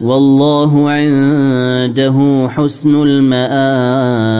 والله عنده حسن المآب.